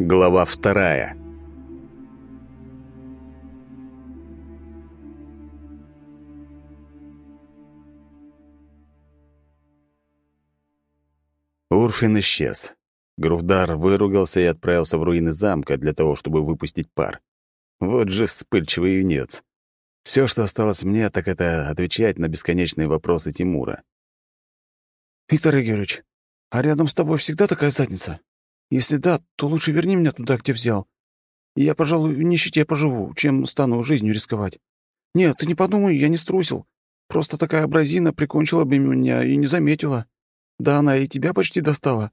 Глава вторая. Урфин исчез. Грувдар выругался и отправился в руины замка для того, чтобы выпустить пар. Вот же вспыльчивый юнец. Все, что осталось мне, так это отвечать на бесконечные вопросы Тимура. «Виктор Игоревич, а рядом с тобой всегда такая задница? Если да, то лучше верни меня туда, где взял. Я, пожалуй, в нищете поживу, чем стану жизнью рисковать. Нет, ты не подумай, я не струсил. Просто такая абразина прикончила бы меня и не заметила. Да она и тебя почти достала.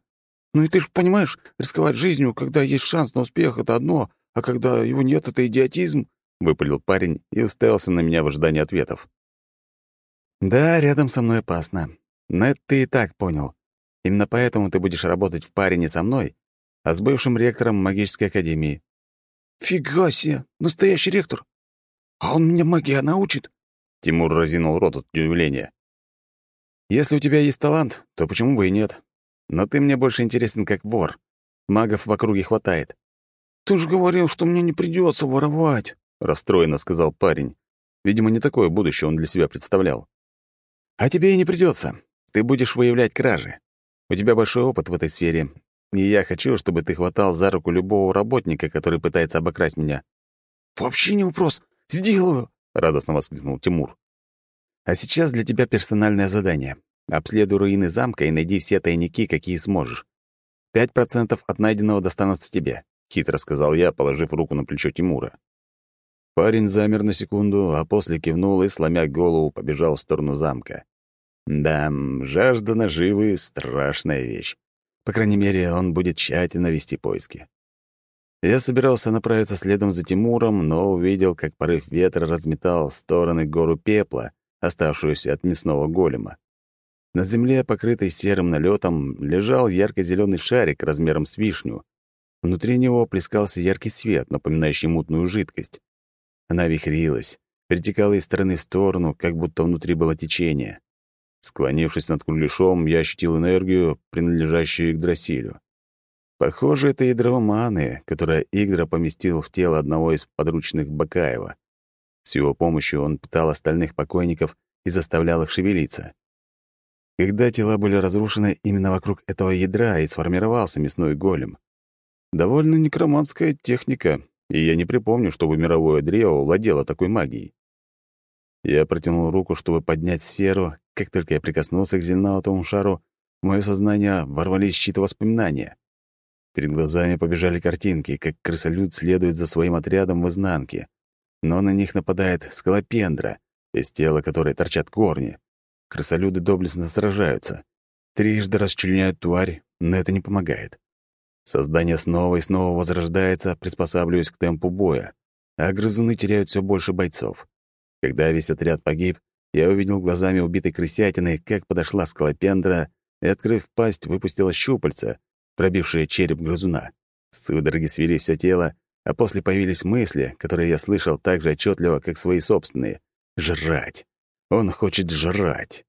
Ну и ты ж понимаешь, рисковать жизнью, когда есть шанс на успех, — это одно, а когда его нет, — это идиотизм. — выпалил парень и уставился на меня в ожидании ответов. «Да, рядом со мной опасно. Но это ты и так понял. Именно поэтому ты будешь работать в паре не со мной, а с бывшим ректором магической академии». «Фига себе! Настоящий ректор! А он меня магия научит?» Тимур разинул рот от удивления. «Если у тебя есть талант, то почему бы и нет? Но ты мне больше интересен как вор. Магов в округе хватает». «Ты же говорил, что мне не придется воровать». — расстроенно сказал парень. Видимо, не такое будущее он для себя представлял. «А тебе и не придется. Ты будешь выявлять кражи. У тебя большой опыт в этой сфере, и я хочу, чтобы ты хватал за руку любого работника, который пытается обокрасть меня». «Вообще не вопрос. Сделаю!» — радостно воскликнул Тимур. «А сейчас для тебя персональное задание. Обследуй руины замка и найди все тайники, какие сможешь. Пять процентов от найденного достанутся тебе», — хитро сказал я, положив руку на плечо Тимура. Парень замер на секунду, а после кивнул и, сломя голову, побежал в сторону замка. Да, жажда наживы — страшная вещь. По крайней мере, он будет тщательно вести поиски. Я собирался направиться следом за Тимуром, но увидел, как порыв ветра разметал в стороны гору пепла, оставшуюся от мясного голема. На земле, покрытой серым налетом, лежал ярко зеленый шарик размером с вишню. Внутри него плескался яркий свет, напоминающий мутную жидкость. Она вихрилась, перетекала из стороны в сторону, как будто внутри было течение. Склонившись над кругляшом, я ощутил энергию, принадлежащую Игдрасилю. Похоже, это ядро маны, которое Игдра поместил в тело одного из подручных Бакаева. С его помощью он питал остальных покойников и заставлял их шевелиться. Когда тела были разрушены, именно вокруг этого ядра и сформировался мясной голем. Довольно некроманская техника, и я не припомню, чтобы мировое древо владело такой магией. Я протянул руку, чтобы поднять сферу. Как только я прикоснулся к зеленоватому шару, в моё сознание ворвались щиты воспоминания. Перед глазами побежали картинки, как крысолюд следует за своим отрядом в изнанке. Но на них нападает скалопендра, из тела которой торчат корни. Крысолюды доблестно сражаются. Трижды расчленяют тварь, но это не помогает. Создание снова и снова возрождается, приспосабливаясь к темпу боя, а грызуны теряют все больше бойцов. Когда весь отряд погиб, я увидел глазами убитой крысятины, как подошла скалопендра и, открыв пасть, выпустила щупальца, пробившие череп грызуна. Судороги свели все тело, а после появились мысли, которые я слышал так же отчетливо, как свои собственные. «Жрать! Он хочет жрать!»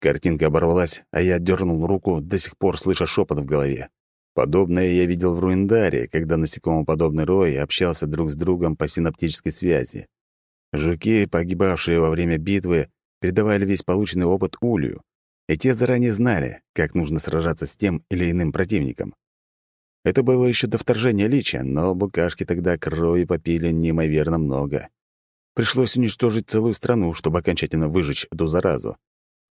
Картинка оборвалась, а я дернул руку, до сих пор слыша шепот в голове. Подобное я видел в Руиндаре, когда насекомоподобный рой общался друг с другом по синаптической связи. Жуки, погибавшие во время битвы, передавали весь полученный опыт Улью, и те заранее знали, как нужно сражаться с тем или иным противником. Это было еще до вторжения лича, но букашки тогда крови попили неимоверно много. Пришлось уничтожить целую страну, чтобы окончательно выжечь эту заразу.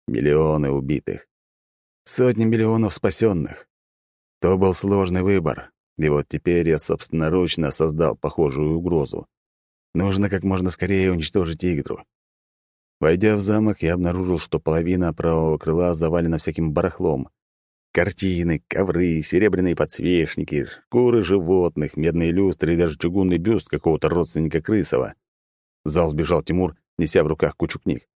Миллионы убитых. Сотни миллионов спасенных. То был сложный выбор, и вот теперь я собственноручно создал похожую угрозу. Нужно как можно скорее уничтожить Игдру. Войдя в замок, я обнаружил, что половина правого крыла завалена всяким барахлом. Картины, ковры, серебряные подсвечники, шкуры животных, медные люстры и даже чугунный бюст какого-то родственника Крысова. В зал сбежал Тимур, неся в руках кучу книг.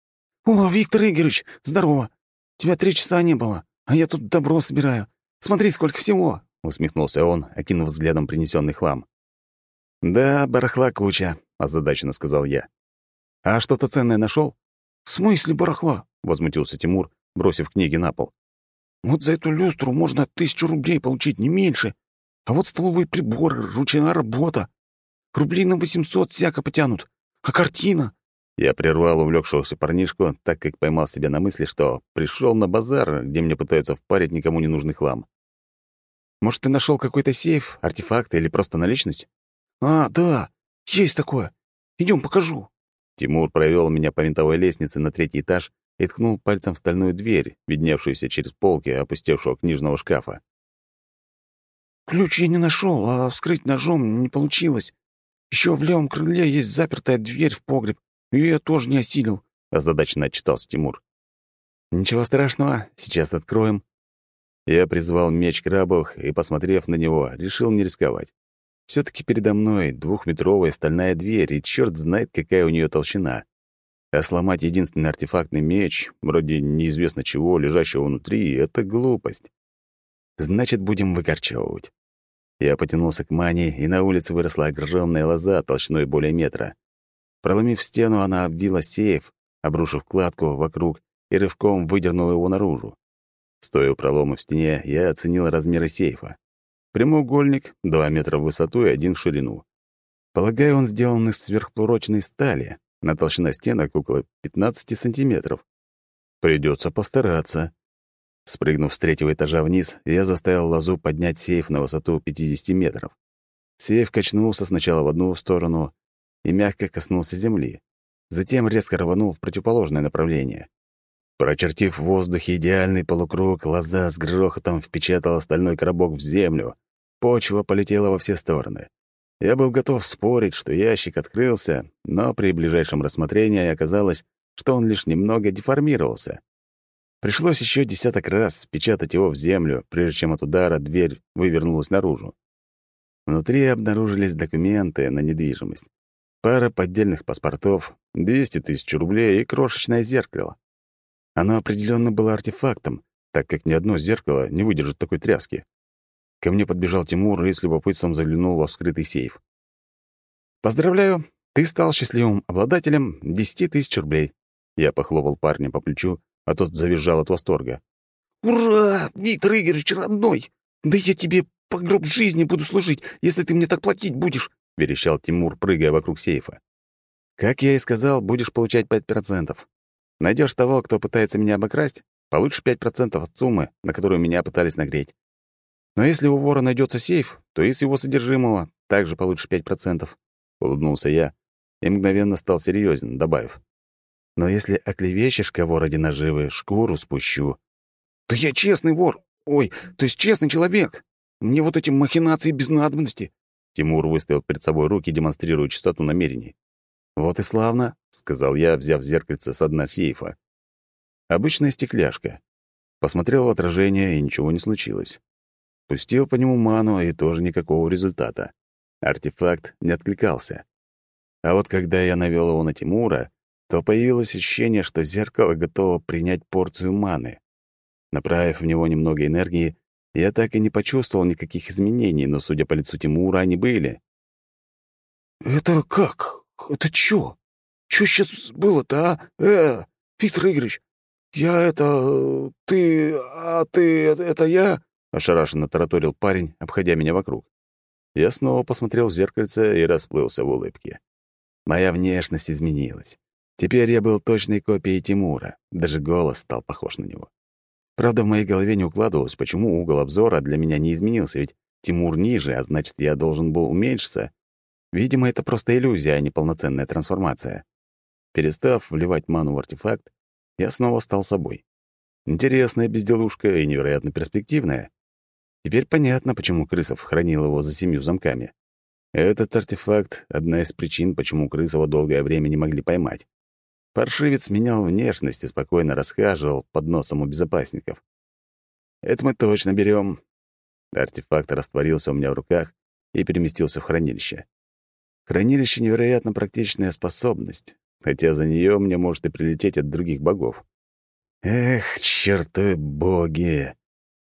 «О, Виктор Игоревич, здорово! Тебя три часа не было, а я тут добро собираю. Смотри, сколько всего!» — усмехнулся он, окинув взглядом принесенный хлам. «Да, барахла куча», — озадаченно сказал я. «А что-то ценное нашел? «В смысле барахла?» — возмутился Тимур, бросив книги на пол. «Вот за эту люстру можно тысячу рублей получить, не меньше. А вот столовые приборы, ручная работа. Рублей на восемьсот всяко потянут. А картина? Я прервал увлекшегося парнишку, так как поймал себя на мысли, что пришел на базар, где мне пытаются впарить никому не нужный хлам. Может, ты нашел какой-то сейф, артефакт или просто наличность? А, да, есть такое. Идем, покажу. Тимур провел меня по винтовой лестнице на третий этаж и ткнул пальцем в стальную дверь, видневшуюся через полки опустевшего книжного шкафа. Ключ я не нашел, а вскрыть ножом не получилось. Еще в левом крыле есть запертая дверь в погреб. Ее я тоже не осилил, — озадаченно отчитался Тимур. «Ничего страшного, сейчас откроем». Я призвал меч крабов и, посмотрев на него, решил не рисковать. Все таки передо мной двухметровая стальная дверь, и черт знает, какая у нее толщина. А сломать единственный артефактный меч, вроде неизвестно чего, лежащего внутри, — это глупость. Значит, будем выкорчевывать. Я потянулся к мане, и на улице выросла огромная лоза толщиной более метра. Проломив стену, она обвила сейф, обрушив кладку вокруг и рывком выдернула его наружу. Стоя у пролома в стене, я оценил размеры сейфа. Прямоугольник — 2 метра в высоту и один в ширину. Полагаю, он сделан из сверхплурочной стали, на толщина стенок около 15 сантиметров. Придется постараться. Спрыгнув с третьего этажа вниз, я заставил лозу поднять сейф на высоту 50 метров. Сейф качнулся сначала в одну сторону и мягко коснулся земли. Затем резко рванул в противоположное направление. Прочертив в воздухе идеальный полукруг, лоза с грохотом впечатала стальной коробок в землю. Почва полетела во все стороны. Я был готов спорить, что ящик открылся, но при ближайшем рассмотрении оказалось, что он лишь немного деформировался. Пришлось еще десяток раз спечатать его в землю, прежде чем от удара дверь вывернулась наружу. Внутри обнаружились документы на недвижимость. Пара поддельных паспортов, 200 тысяч рублей и крошечное зеркало. Оно определенно было артефактом, так как ни одно зеркало не выдержит такой тряски. Ко мне подбежал Тимур и с любопытством заглянул во вскрытый сейф. «Поздравляю, ты стал счастливым обладателем 10 тысяч рублей». Я похлопал парня по плечу, а тот завизжал от восторга. «Ура! Виктор Игоревич, родной! Да я тебе по гроб жизни буду служить, если ты мне так платить будешь!» — верещал Тимур, прыгая вокруг сейфа. «Как я и сказал, будешь получать пять процентов. Найдешь того, кто пытается меня обокрасть, получишь пять процентов от суммы, на которую меня пытались нагреть. Но если у вора найдется сейф, то из его содержимого также получишь пять процентов. Улыбнулся я и мгновенно стал серьезен, добавив. Но если оклевещешь кого ради наживы, шкуру спущу. Да я честный вор. Ой, то есть честный человек. Мне вот эти махинации без надобности. Тимур выставил перед собой руки, демонстрируя чистоту намерений. «Вот и славно», — сказал я, взяв зеркальце с дна сейфа. «Обычная стекляшка. Посмотрел в отражение, и ничего не случилось. Пустил по нему ману, и тоже никакого результата. Артефакт не откликался. А вот когда я навел его на Тимура, то появилось ощущение, что зеркало готово принять порцию маны. Направив в него немного энергии, я так и не почувствовал никаких изменений, но, судя по лицу Тимура, они были. «Это как? Это чё? Чё сейчас было-то, а? Э, Виктор Игоревич, я это... Ты... А ты... Это я?» — ошарашенно тараторил парень, обходя меня вокруг. Я снова посмотрел в зеркальце и расплылся в улыбке. Моя внешность изменилась. Теперь я был точной копией Тимура, даже голос стал похож на него. Правда, в моей голове не укладывалось, почему угол обзора для меня не изменился, ведь Тимур ниже, а значит, я должен был уменьшиться. Видимо, это просто иллюзия, а не полноценная трансформация. Перестав вливать ману в артефакт, я снова стал собой. Интересная безделушка и невероятно перспективная. Теперь понятно, почему Крысов хранил его за семью замками. Этот артефакт — одна из причин, почему Крысова долгое время не могли поймать. Паршивец менял внешность и спокойно расхаживал под носом у безопасников. «Это мы точно берем. Артефакт растворился у меня в руках и переместился в хранилище. Хранилище — невероятно практичная способность, хотя за нее мне может и прилететь от других богов. Эх, черты боги!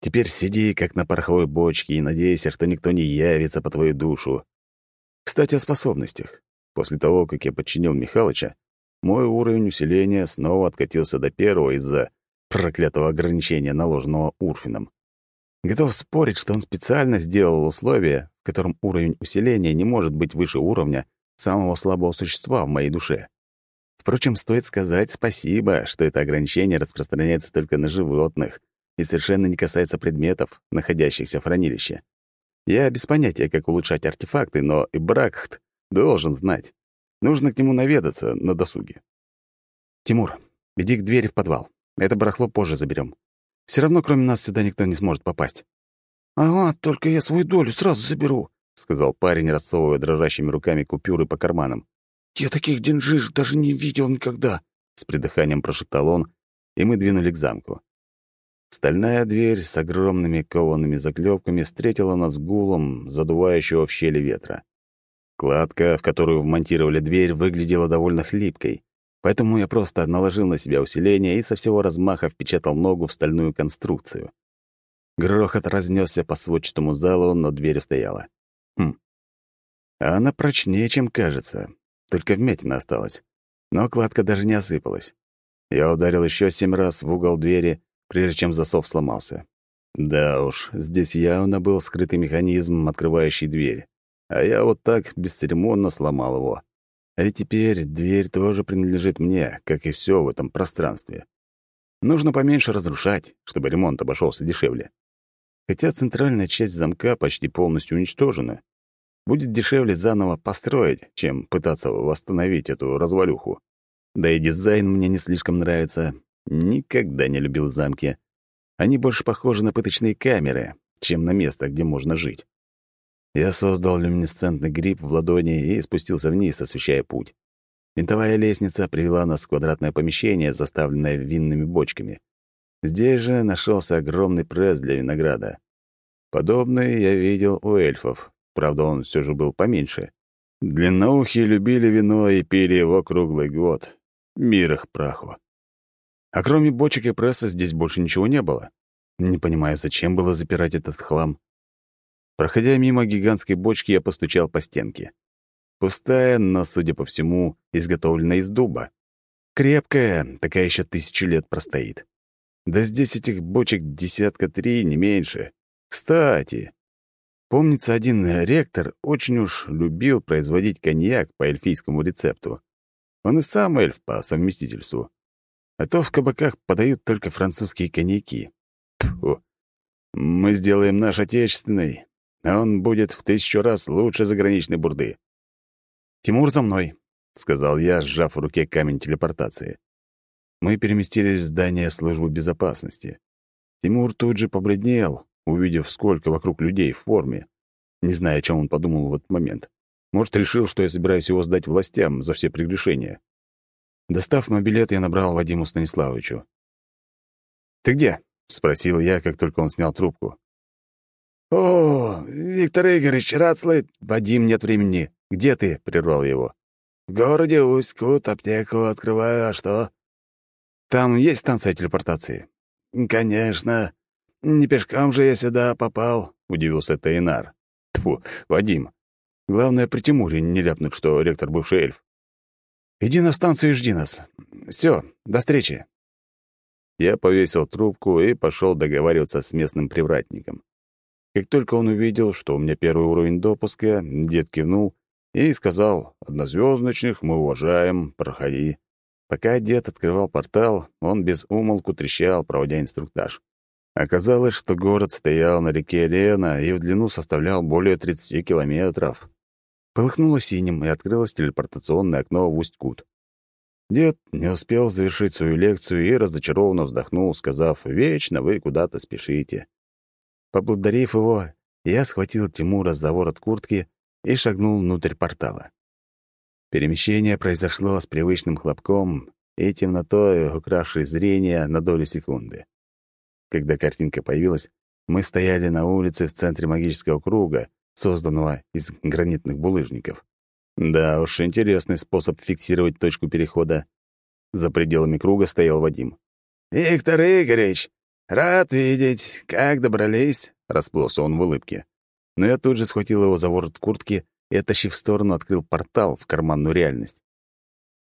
Теперь сиди, как на пороховой бочке, и надейся, что никто не явится по твою душу. Кстати, о способностях. После того, как я подчинил Михалыча, мой уровень усиления снова откатился до первого из-за проклятого ограничения, наложенного Урфином. Готов спорить, что он специально сделал условие, в котором уровень усиления не может быть выше уровня самого слабого существа в моей душе. Впрочем, стоит сказать спасибо, что это ограничение распространяется только на животных и совершенно не касается предметов, находящихся в хранилище. Я без понятия, как улучшать артефакты, но и Бракхт должен знать. Нужно к нему наведаться на досуге. «Тимур, иди к двери в подвал. Это барахло позже заберем. Все равно, кроме нас, сюда никто не сможет попасть». «Ага, только я свою долю сразу заберу», — сказал парень, рассовывая дрожащими руками купюры по карманам. «Я таких деньжиш даже не видел никогда», — с придыханием прошептал он, и мы двинули к замку. Стальная дверь с огромными коваными заклепками встретила нас гулом, задувающего в щели ветра. Кладка, в которую вмонтировали дверь, выглядела довольно хлипкой. Поэтому я просто наложил на себя усиление и со всего размаха впечатал ногу в стальную конструкцию. Грохот разнесся по сводчатому залу, но дверь устояла. Хм. А она прочнее, чем кажется. Только вмятина осталась. Но кладка даже не осыпалась. Я ударил еще семь раз в угол двери, прежде чем засов сломался. Да уж, здесь явно был скрытый механизм, открывающий дверь. А я вот так бесцеремонно сломал его. А теперь дверь тоже принадлежит мне, как и все в этом пространстве. Нужно поменьше разрушать, чтобы ремонт обошелся дешевле. Хотя центральная часть замка почти полностью уничтожена. Будет дешевле заново построить, чем пытаться восстановить эту развалюху. Да и дизайн мне не слишком нравится. Никогда не любил замки. Они больше похожи на пыточные камеры, чем на место, где можно жить. Я создал люминесцентный гриб в ладони и спустился вниз, освещая путь. Винтовая лестница привела нас в квадратное помещение, заставленное винными бочками. Здесь же нашелся огромный пресс для винограда. Подобный я видел у эльфов, правда, он все же был поменьше. Длинноухие любили вино и пили его круглый год. Мир их праху. А кроме бочек и пресса здесь больше ничего не было. Не понимаю, зачем было запирать этот хлам. Проходя мимо гигантской бочки, я постучал по стенке. Пустая, но, судя по всему, изготовлена из дуба. Крепкая, такая еще тысячу лет простоит. Да здесь этих бочек десятка три, не меньше. Кстати, помнится, один ректор очень уж любил производить коньяк по эльфийскому рецепту. Он и сам эльф по совместительству. А то в кабаках подают только французские коньяки. Фу. Мы сделаем наш отечественный, а он будет в тысячу раз лучше заграничной бурды. «Тимур, за мной», — сказал я, сжав в руке камень телепортации. Мы переместились в здание службы безопасности. Тимур тут же побледнел, увидев, сколько вокруг людей в форме. Не знаю, о чем он подумал в этот момент. Может, решил, что я собираюсь его сдать властям за все прегрешения. Достав мобилет, я набрал Вадиму Станиславовичу. «Ты где?» — спросил я, как только он снял трубку. «О, Виктор Игоревич, рад слышать!» «Вадим, нет времени. Где ты?» — прервал его. «В городе Усть-Кут аптеку открываю, а что?» «Там есть станция телепортации?» «Конечно. Не пешком же я сюда попал», — удивился Тайнар. «Тьфу, Вадим. Главное, при Тимуре не ляпнуть, что ректор бывший эльф. Иди на станцию и жди нас. Все, до встречи». Я повесил трубку и пошел договариваться с местным привратником. Как только он увидел, что у меня первый уровень допуска, дед кивнул и сказал, «Однозвездочных мы уважаем, проходи». Пока дед открывал портал, он без умолку трещал, проводя инструктаж. Оказалось, что город стоял на реке Лена и в длину составлял более 30 километров. Полыхнуло синим, и открылось телепортационное окно в Усть-Кут. Дед не успел завершить свою лекцию и разочарованно вздохнул, сказав, «Вечно вы куда-то спешите». Поблагодарив его, я схватил Тимура за ворот куртки и шагнул внутрь портала. Перемещение произошло с привычным хлопком и темнотой, укравшей зрение на долю секунды. Когда картинка появилась, мы стояли на улице в центре магического круга, созданного из гранитных булыжников. Да уж, интересный способ фиксировать точку перехода. За пределами круга стоял Вадим. «Виктор Игоревич, «Рад видеть. Как добрались?» — расплылся он в улыбке. Но я тут же схватил его за ворот куртки и, оттащив в сторону, открыл портал в карманную реальность.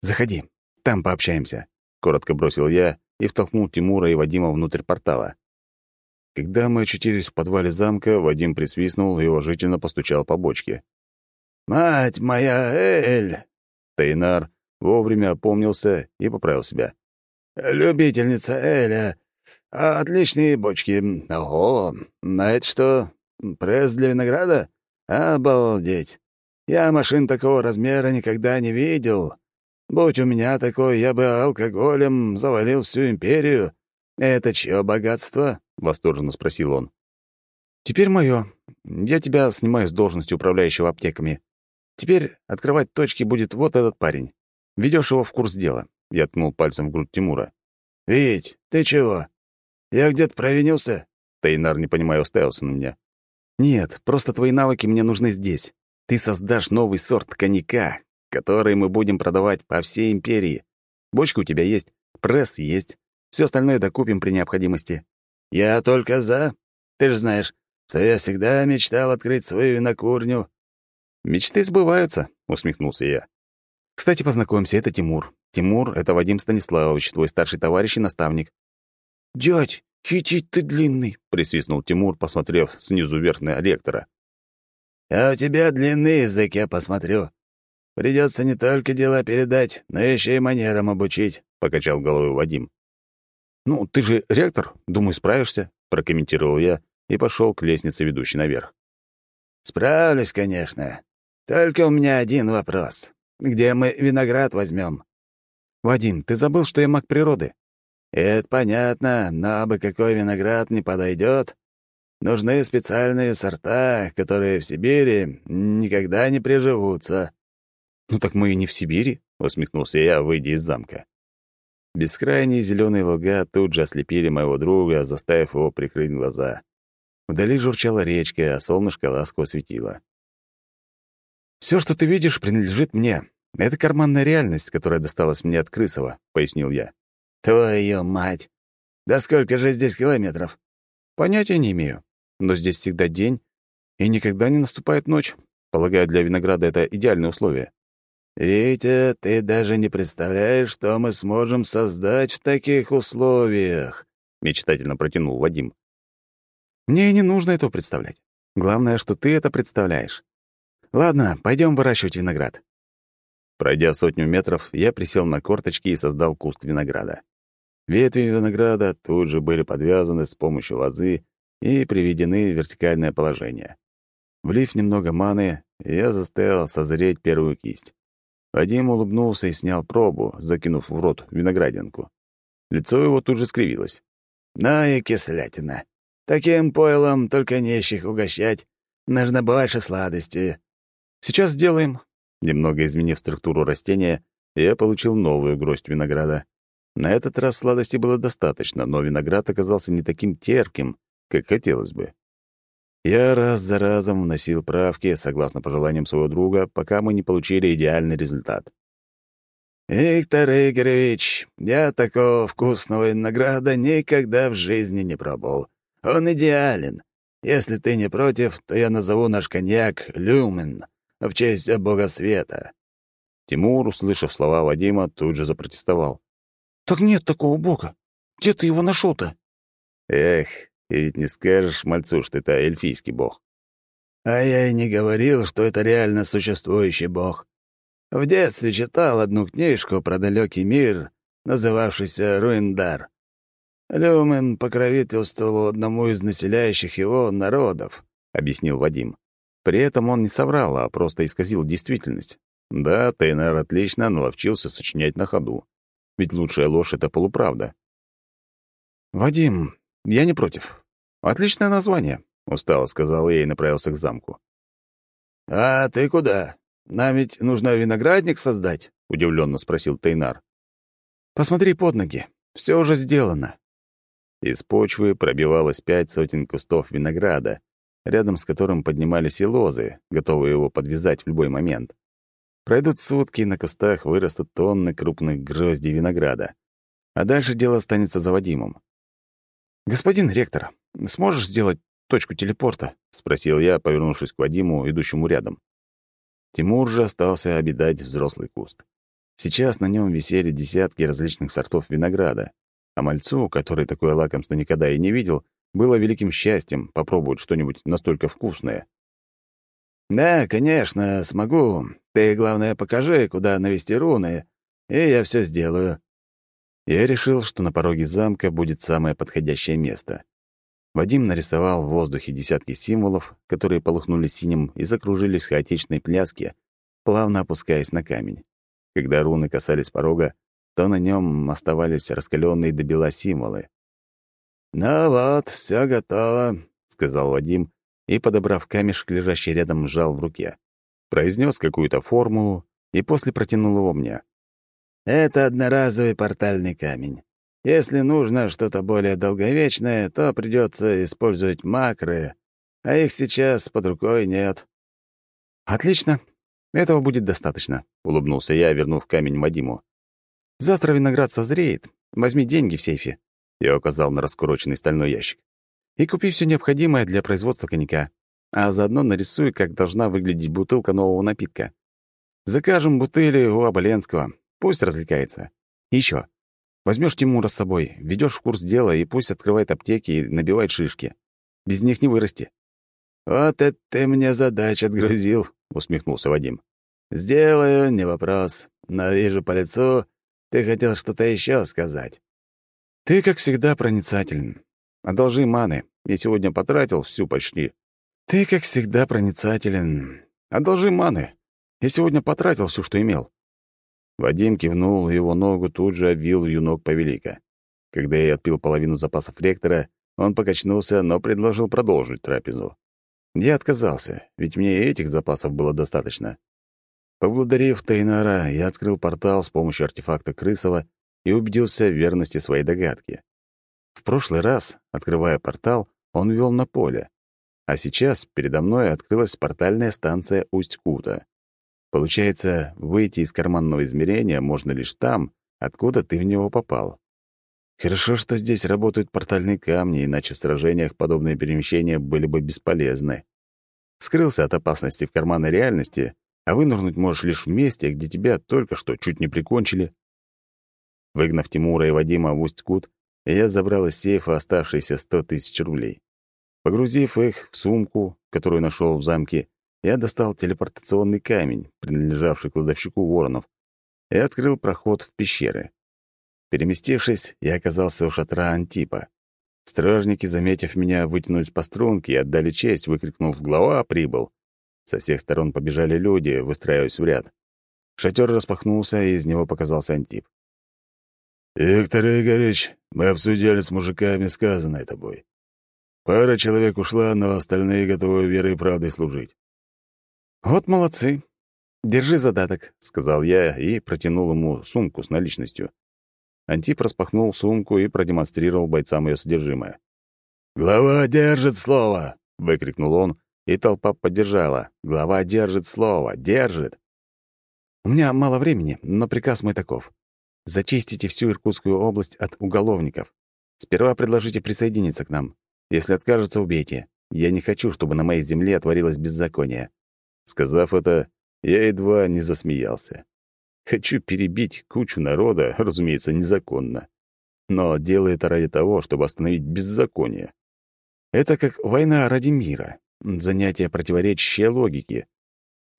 «Заходи, там пообщаемся», — коротко бросил я и втолкнул Тимура и Вадима внутрь портала. Когда мы очутились в подвале замка, Вадим присвистнул и уважительно постучал по бочке. «Мать моя, Эль!» Тейнар вовремя опомнился и поправил себя. «Любительница Эля. Отличные бочки. Ого! А это что, пресс для винограда? Обалдеть! Я машин такого размера никогда не видел. Будь у меня такой, я бы алкоголем завалил всю империю. Это чье богатство?» — восторженно спросил он. «Теперь мое. Я тебя снимаю с должности управляющего аптеками. Теперь открывать точки будет вот этот парень. Ведешь его в курс дела». Я ткнул пальцем в грудь Тимура. «Вить, ты чего? Я где-то провинился?» Тейнар, не понимая, уставился на меня. «Нет, просто твои навыки мне нужны здесь. Ты создашь новый сорт коньяка, который мы будем продавать по всей империи. Бочка у тебя есть, пресс есть. Все остальное докупим при необходимости». «Я только за. Ты же знаешь, что я всегда мечтал открыть свою винокурню». «Мечты сбываются», — усмехнулся я. «Кстати, познакомься, это Тимур. Тимур — это Вадим Станиславович, твой старший товарищ и наставник». «Дядь, хитить ты длинный», — присвистнул Тимур, посмотрев снизу вверх на ректора. «А у тебя длинный язык, я посмотрю. Придется не только дела передать, но еще и манерам обучить», — покачал головой Вадим. «Ну, ты же ректор, думаю, справишься», — прокомментировал я и пошел к лестнице, ведущей наверх. «Справлюсь, конечно. Только у меня один вопрос. Где мы виноград возьмем? «Вадим, ты забыл, что я маг природы?» «Это понятно, но бы какой виноград не подойдет. Нужны специальные сорта, которые в Сибири никогда не приживутся». «Ну так мы и не в Сибири», — усмехнулся я, выйдя из замка. Бескрайние зеленые луга тут же ослепили моего друга, заставив его прикрыть глаза. Вдали журчала речка, а солнышко ласково светило. Все, что ты видишь, принадлежит мне. Это карманная реальность, которая досталась мне от Крысова», — пояснил я. «Твою мать! Да сколько же здесь километров?» «Понятия не имею. Но здесь всегда день, и никогда не наступает ночь. Полагаю, для винограда это идеальное условие». «Витя, ты даже не представляешь, что мы сможем создать в таких условиях», — мечтательно протянул Вадим. «Мне и не нужно этого представлять. Главное, что ты это представляешь. Ладно, пойдем выращивать виноград. Пройдя сотню метров, я присел на корточки и создал куст винограда. Ветви винограда тут же были подвязаны с помощью лозы и приведены в вертикальное положение. Влив немного маны, я заставил созреть первую кисть. Вадим улыбнулся и снял пробу, закинув в рот виноградинку. Лицо его тут же скривилось. «Ну и кислятина. Таким пойлом только нищих угощать. Нужно больше сладости. Сейчас сделаем». Немного изменив структуру растения, я получил новую гроздь винограда. На этот раз сладости было достаточно, но виноград оказался не таким терпким, как хотелось бы. Я раз за разом вносил правки, согласно пожеланиям своего друга, пока мы не получили идеальный результат. «Виктор Игоревич, я такого вкусного винограда никогда в жизни не пробовал. Он идеален. Если ты не против, то я назову наш коньяк «Люмен» в честь бога света». Тимур, услышав слова Вадима, тут же запротестовал. «Так нет такого бога. Где ты его нашел то «Эх, ты ведь не скажешь мальцу, что это эльфийский бог». «А я и не говорил, что это реально существующий бог. В детстве читал одну книжку про далекий мир, называвшийся Руиндар. Люмен покровительствовал одному из населяющих его народов», — объяснил Вадим. При этом он не соврал, а просто исказил действительность. Да, Тейнер отлично наловчился сочинять на ходу. Ведь лучшая ложь — это полуправда. «Вадим, я не против. Отличное название», — устало сказал я и направился к замку. «А ты куда? Нам ведь нужно виноградник создать?» — удивленно спросил Тейнар. «Посмотри под ноги. Все уже сделано». Из почвы пробивалось пять сотен кустов винограда, рядом с которым поднимались и лозы, готовые его подвязать в любой момент. Пройдут сутки, и на кустах вырастут тонны крупных гроздей винограда. А дальше дело останется за Вадимом. «Господин ректор, сможешь сделать точку телепорта?» — спросил я, повернувшись к Вадиму, идущему рядом. Тимур же остался обидать взрослый куст. Сейчас на нем висели десятки различных сортов винограда, а мальцу, который такое лакомство никогда и не видел, было великим счастьем попробовать что-нибудь настолько вкусное. «Да, конечно, смогу. Ты, главное, покажи, куда навести руны, и я все сделаю». Я решил, что на пороге замка будет самое подходящее место. Вадим нарисовал в воздухе десятки символов, которые полыхнули синим и закружились в хаотичной пляске, плавно опускаясь на камень. Когда руны касались порога, то на нем оставались раскаленные до бела символы. «Ну вот, все готово», — сказал Вадим, и, подобрав камешек, лежащий рядом, сжал в руке. Произнес какую-то формулу и после протянул его мне. «Это одноразовый портальный камень. Если нужно что-то более долговечное, то придется использовать макры, а их сейчас под рукой нет». «Отлично. Этого будет достаточно», — улыбнулся я, вернув камень Вадиму. «Завтра виноград созреет. Возьми деньги в сейфе». Я указал на раскуроченный стальной ящик и купи все необходимое для производства коньяка, а заодно нарисуй, как должна выглядеть бутылка нового напитка. Закажем бутыли у Аболенского, пусть развлекается. еще. Возьмешь Тимура с собой, ведешь в курс дела, и пусть открывает аптеки и набивает шишки. Без них не вырасти. «Вот это ты мне задач отгрузил», — усмехнулся Вадим. «Сделаю, не вопрос. Но вижу по лицу, ты хотел что-то еще сказать». «Ты, как всегда, проницателен. Одолжи маны. Я сегодня потратил всю почти. Ты, как всегда, проницателен. Одолжи маны. Я сегодня потратил всю, что имел. Вадим кивнул, и его ногу тут же обвил юнок повелика. Когда я отпил половину запасов ректора, он покачнулся, но предложил продолжить трапезу. Я отказался, ведь мне и этих запасов было достаточно. Поблагодарив Тайнара, я открыл портал с помощью артефакта Крысова и убедился в верности своей догадки. В прошлый раз, открывая портал, он вел на поле. А сейчас передо мной открылась портальная станция Усть-Кута. Получается, выйти из карманного измерения можно лишь там, откуда ты в него попал. Хорошо, что здесь работают портальные камни, иначе в сражениях подобные перемещения были бы бесполезны. Скрылся от опасности в карманной реальности, а вынырнуть можешь лишь в месте, где тебя только что чуть не прикончили. Выгнав Тимура и Вадима в Усть-Кут, я забрал из сейфа оставшиеся сто тысяч рублей. Погрузив их в сумку, которую нашел в замке, я достал телепортационный камень, принадлежавший кладовщику воронов, и открыл проход в пещеры. Переместившись, я оказался у шатра Антипа. Стражники, заметив меня, вытянулись по струнке и отдали честь, выкрикнув «Глава прибыл!». Со всех сторон побежали люди, выстраиваясь в ряд. Шатер распахнулся, и из него показался Антип. «Виктор Игоревич, мы обсудили с мужиками сказанное тобой. Пара человек ушла, но остальные готовы верой и правдой служить». «Вот молодцы. Держи задаток», — сказал я и протянул ему сумку с наличностью. Антип распахнул сумку и продемонстрировал бойцам ее содержимое. «Глава держит слово!» — выкрикнул он, и толпа поддержала. «Глава держит слово! Держит!» «У меня мало времени, но приказ мой таков. Зачистите всю Иркутскую область от уголовников. Сперва предложите присоединиться к нам. Если откажется, убейте. Я не хочу, чтобы на моей земле отворилось беззаконие». Сказав это, я едва не засмеялся. Хочу перебить кучу народа, разумеется, незаконно. Но делаю это ради того, чтобы остановить беззаконие. Это как война ради мира, занятие, противоречащее логике.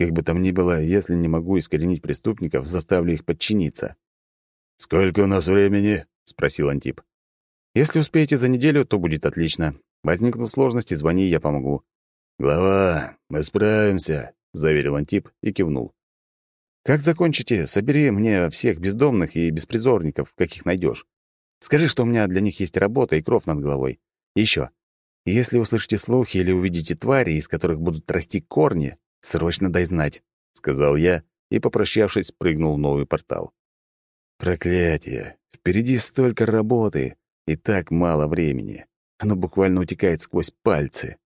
Как бы там ни было, если не могу искоренить преступников, заставлю их подчиниться. «Сколько у нас времени?» — спросил Антип. «Если успеете за неделю, то будет отлично. Возникнут сложности, звони, я помогу». «Глава, мы справимся», — заверил Антип и кивнул. «Как закончите, собери мне всех бездомных и беспризорников, каких найдешь. Скажи, что у меня для них есть работа и кров над головой. еще. Если услышите слухи или увидите твари, из которых будут расти корни, срочно дай знать», — сказал я и, попрощавшись, прыгнул в новый портал. Проклятие! Впереди столько работы и так мало времени. Оно буквально утекает сквозь пальцы.